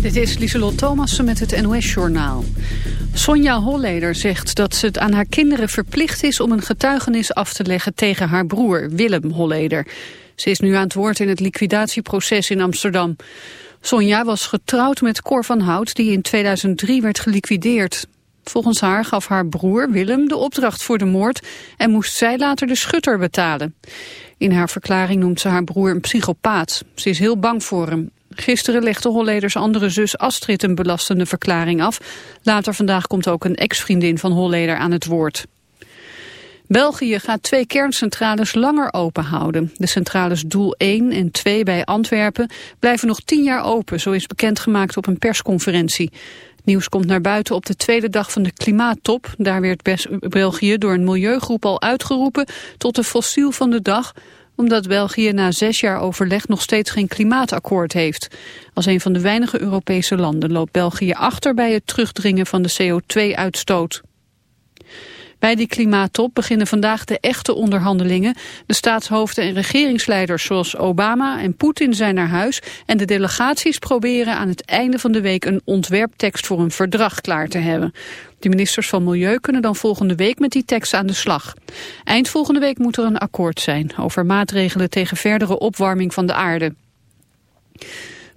Dit is Lieselot Thomassen met het NOS-journaal. Sonja Holleder zegt dat ze het aan haar kinderen verplicht is... om een getuigenis af te leggen tegen haar broer Willem Holleder. Ze is nu aan het woord in het liquidatieproces in Amsterdam. Sonja was getrouwd met Cor van Hout, die in 2003 werd geliquideerd. Volgens haar gaf haar broer Willem de opdracht voor de moord... en moest zij later de schutter betalen. In haar verklaring noemt ze haar broer een psychopaat. Ze is heel bang voor hem. Gisteren legde Holleders andere zus Astrid een belastende verklaring af. Later vandaag komt ook een ex-vriendin van Holleder aan het woord. België gaat twee kerncentrales langer open houden. De centrales Doel 1 en 2 bij Antwerpen blijven nog tien jaar open, zo is bekendgemaakt op een persconferentie. Nieuws komt naar buiten op de tweede dag van de klimaattop. Daar werd België door een milieugroep al uitgeroepen tot de fossiel van de dag omdat België na zes jaar overleg nog steeds geen klimaatakkoord heeft. Als een van de weinige Europese landen loopt België achter bij het terugdringen van de CO2-uitstoot. Bij die klimaattop beginnen vandaag de echte onderhandelingen. De staatshoofden en regeringsleiders zoals Obama en Poetin zijn naar huis... en de delegaties proberen aan het einde van de week... een ontwerptekst voor een verdrag klaar te hebben. De ministers van Milieu kunnen dan volgende week met die tekst aan de slag. Eind volgende week moet er een akkoord zijn... over maatregelen tegen verdere opwarming van de aarde.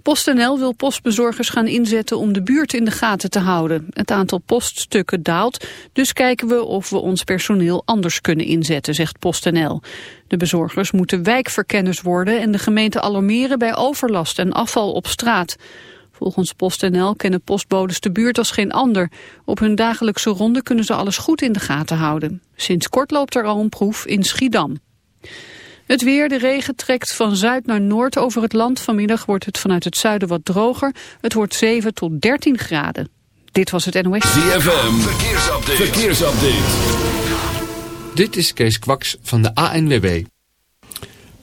PostNL wil postbezorgers gaan inzetten om de buurt in de gaten te houden. Het aantal poststukken daalt, dus kijken we of we ons personeel anders kunnen inzetten, zegt PostNL. De bezorgers moeten wijkverkenners worden en de gemeente alarmeren bij overlast en afval op straat. Volgens PostNL kennen postbodes de buurt als geen ander. Op hun dagelijkse ronde kunnen ze alles goed in de gaten houden. Sinds kort loopt er al een proef in Schiedam. Het weer, de regen trekt van zuid naar noord over het land. Vanmiddag wordt het vanuit het zuiden wat droger. Het wordt 7 tot 13 graden. Dit was het NOS. ZFM, verkeersupdate. verkeersupdate. Dit is Kees Kwaks van de ANWB.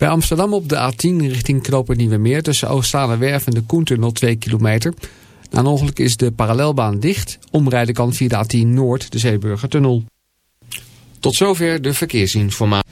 Bij Amsterdam op de A10 richting Knopen Nieuwe Meer... tussen Oostzalenwerf en de Koentunnel 2 kilometer. Na een ongeluk is de parallelbaan dicht. Omrijden kan via de A10 Noord, de Zeeburgertunnel. Tot zover de verkeersinformatie.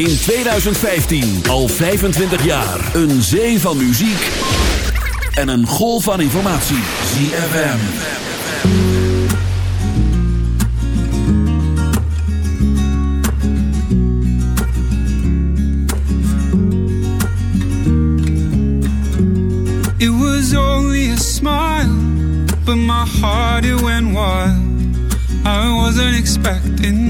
In 2015, al 25 jaar. Een zee van muziek en een golf van informatie. ZFM. It was only a smile, but my heart it went wild. I wasn't expecting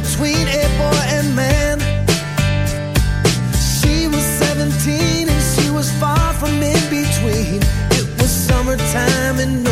between a boy and man. She was 17 and she was far from in between. It was summertime and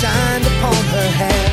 shined upon her hair.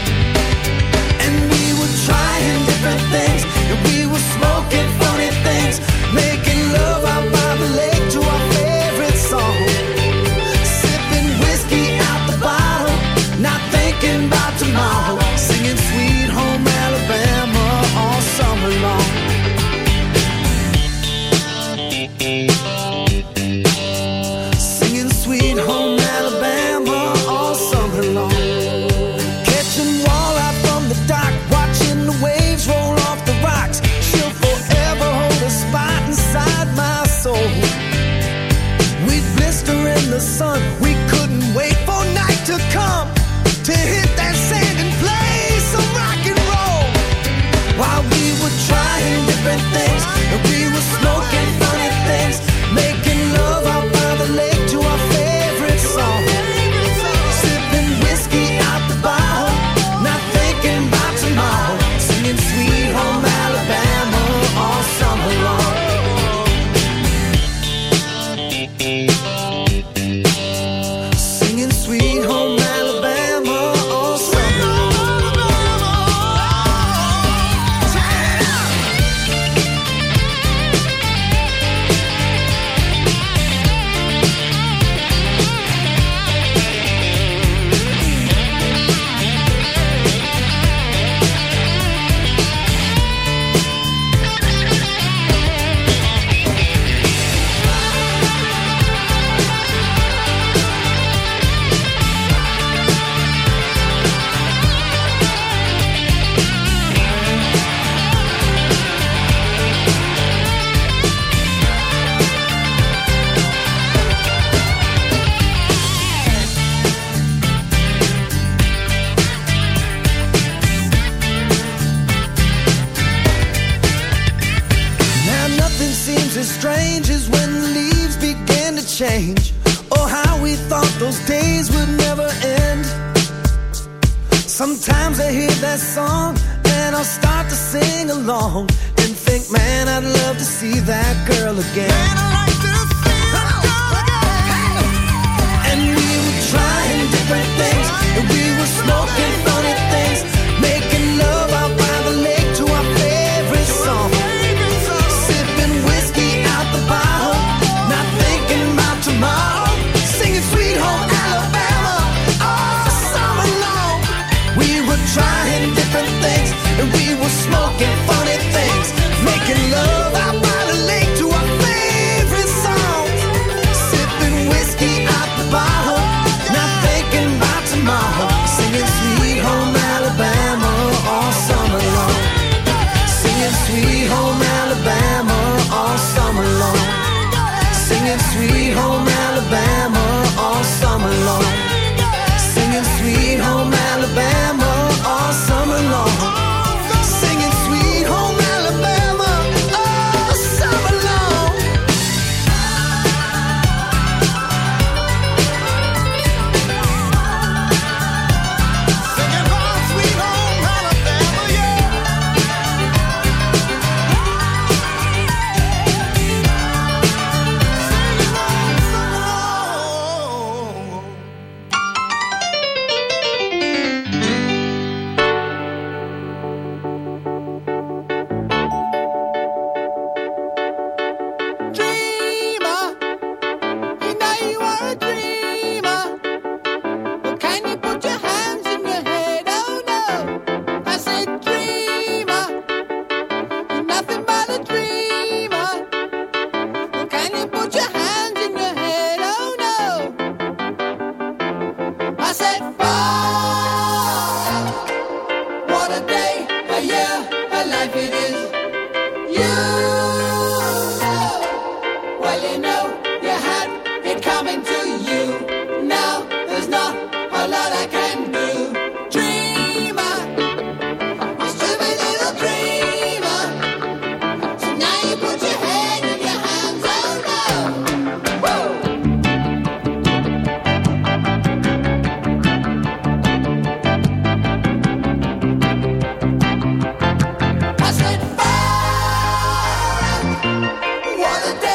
what a day.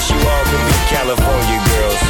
wish you all could be California girls.